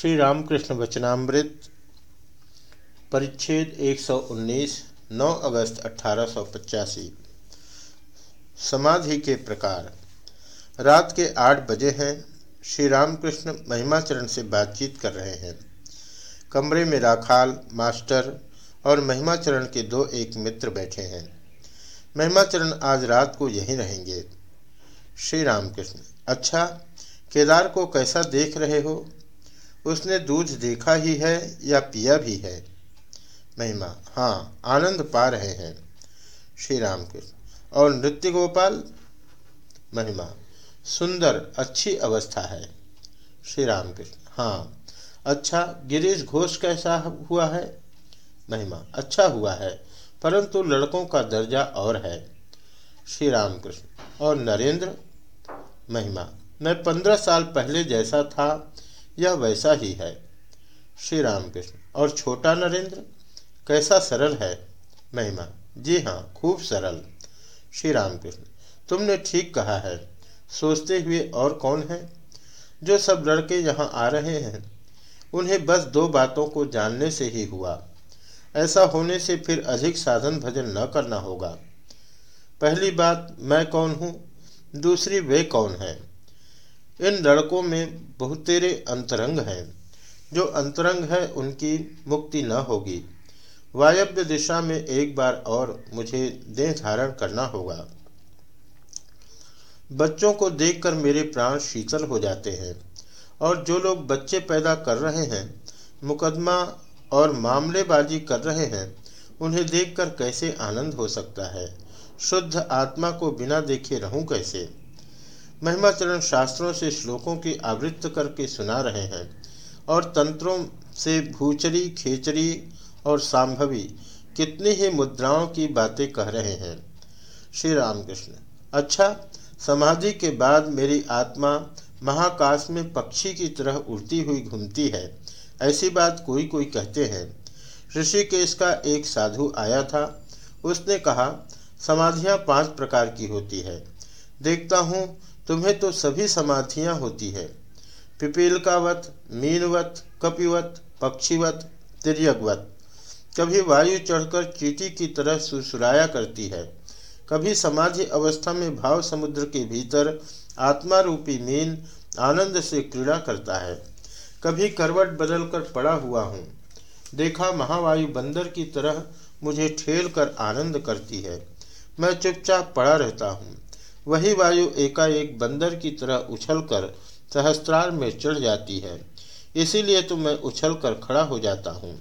श्री रामकृष्ण वचनामृत, परिच्छेद 119 9 अगस्त अठारह समाधि के प्रकार। रात के आठ बजे हैं श्री रामकृष्ण महिमाचरण से बातचीत कर रहे हैं। कमरे में राखाल, मास्टर और महिमाचरण के दो एक मित्र बैठे हैं। महिमाचरण आज रात को यहीं रहेंगे। श्री रामकृष्ण अच्छा केदार को कैसा देख रहे हो? उसने दूध देखा ही है या पिया भी है? महिमा हाँ आनंद पा रहे हैं श्री राम कृष्ण और नृत्य गोपाल? महिमा, सुंदर, अच्छी अवस्था है। श्री राम कृष्ण हाँ। अच्छा गिरीश घोष कैसा हुआ है? महिमा अच्छा हुआ है, परंतु लड़कों का दर्जा और है। श्री राम कृष्ण और नरेंद्र? महिमा, मैं पंद्रह साल पहले जैसा था यह वैसा ही है। श्री रामकृष्ण, और छोटा नरेंद्र, कैसा सरल है महिमा। जी हाँ खूब सरल। श्री रामकृष्ण, तुमने ठीक कहा है। सोचते हुए और कौन है? जो सब लड़के यहाँ आ रहे हैं, उन्हें बस दो बातों को जानने से ही हुआ। ऐसा होने से फिर अधिक साधन भजन न करना होगा। पहली बात, मैं कौन हूँ? दूसरी, वे कौन है? इन लड़कों में बहुतेरे अंतरंग हैं। जो अंतरंग है, उनकी मुक्ति न होगी। वायव्य दिशा में एक बार और मुझे देह धारण करना होगा। बच्चों को देखकर मेरे प्राण शीतल हो जाते हैं। और जो लोग बच्चे पैदा कर रहे हैं, मुकदमा और मामलेबाजी कर रहे हैं, उन्हें देखकर कैसे आनंद हो सकता है? शुद्ध आत्मा को बिना देखे रहूँ कैसे? महिमाचरण शास्त्रों से श्लोकों की आवृत्त करके सुना रहे हैं और तंत्रों से भूचरी, खेचरी और सांभवी कितनी ही मुद्राओं की बातें कह रहे हैं। श्री रामकृष्ण अच्छा समाधि के बाद मेरी आत्मा महाकाश में पक्षी की तरह उड़ती हुई घूमती है। ऐसी बात कोई कोई कहते हैं। ऋषिकेश का एक साधु आया था। उसने कहा, समाधियाँ पाँच प्रकार की होती है। देखता हूँ तुम्हें तो सभी समाधियाँ होती है। पिपीलकावत, मीनवत, कपिवत, पक्षीवत, तिरयगवत। कभी वायु चढ़कर चीटी की तरह सुसुराया करती है। कभी समाधि अवस्था में भाव समुद्र के भीतर आत्मा रूपी मीन आनंद से क्रीड़ा करता है। कभी करवट बदलकर पड़ा हुआ हूँ। देखा महावायु बंदर की तरह मुझे ठेल कर आनंद करती है। मैं चुपचाप पड़ा रहता हूँ। वही वायु एकाएक बंदर की तरह उछलकर सहस्त्रार में चढ़ जाती है। इसीलिए तो मैं उछल कर खड़ा हो जाता हूँ।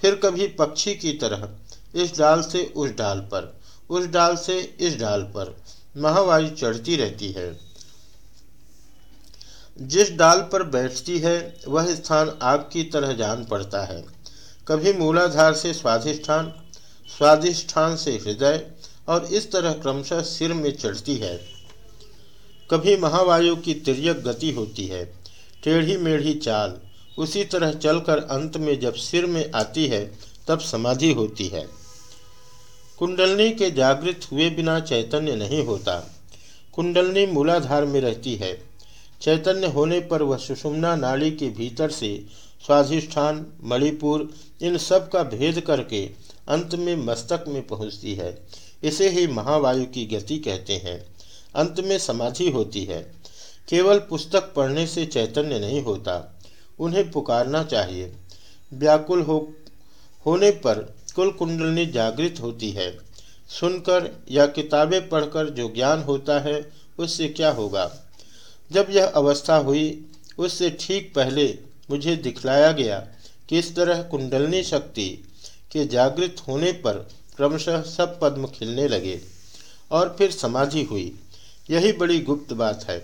फिर कभी पक्षी की तरह इस डाल से उस डाल पर, उस डाल से इस डाल पर महावायु चढ़ती रहती है। जिस डाल पर बैठती है, वह स्थान आग की तरह जान पड़ता है। कभी मूलाधार से स्वाधिष्ठान स्वाधिष्ठान से हृदय और इस तरह क्रमशः सिर में चढ़ती है। कभी महावायु की तिरक गति होती है टेढ़ी मेढ़ी चाल। उसी तरह चलकर अंत में जब सिर में आती है, तब समाधि होती है। कुंडलनी के जागृत हुए बिना चैतन्य नहीं होता। कुंडलनी मूलाधार में रहती है। चैतन्य होने पर वह सुषुम्ना नाड़ी के भीतर से स्वाधिष्ठान, मणिपुर, इन सब का भेद करके अंत में मस्तक में पहुँचती है। इसे ही महावायु की गति कहते हैं। अंत में समाधि होती है। केवल पुस्तक पढ़ने से चैतन्य नहीं होता। उन्हें पुकारना चाहिए। व्याकुल हो, होने पर कुल कुंडलनी जागृत होती है। सुनकर या किताबें पढ़कर जो ज्ञान होता है, उससे क्या होगा? जब यह अवस्था हुई, उससे ठीक पहले मुझे दिखलाया गया कि इस तरह कुंडलनी शक्ति के जागृत होने पर क्रमशः सब पद्म खिलने लगे और फिर समाधि हुई। यही बड़ी गुप्त बात है।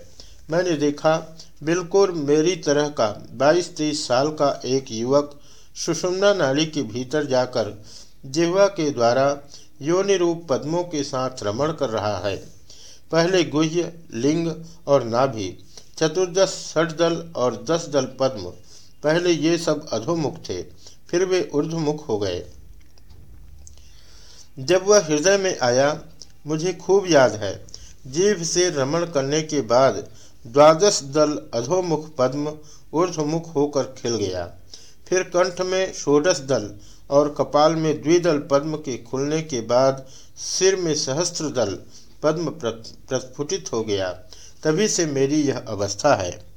मैंने देखा, बिल्कुल मेरी तरह का 22-23 साल का एक युवक सुषुम्ना नाली के भीतर जाकर जिहवा के द्वारा योनि रूप पद्मों के साथ रमण कर रहा है। पहले गुह्य, लिंग और नाभि, चतुर्दश दल और दस दल पद्म, पहले ये सब अधोमुख थे, फिर वे ऊर्ध्वमुख हो गए। जब वह हृदय में आया, मुझे खूब याद है। जीभ से रमण करने के बाद द्वादश दल अधोमुख पद्म ऊर्धमुख होकर खिल गया। फिर कंठ में षोडश दल और कपाल में द्विदल पद्म के खुलने के बाद सिर में सहस्त्र दल पद्म प्रस्फुटित हो गया। तभी से मेरी यह अवस्था है।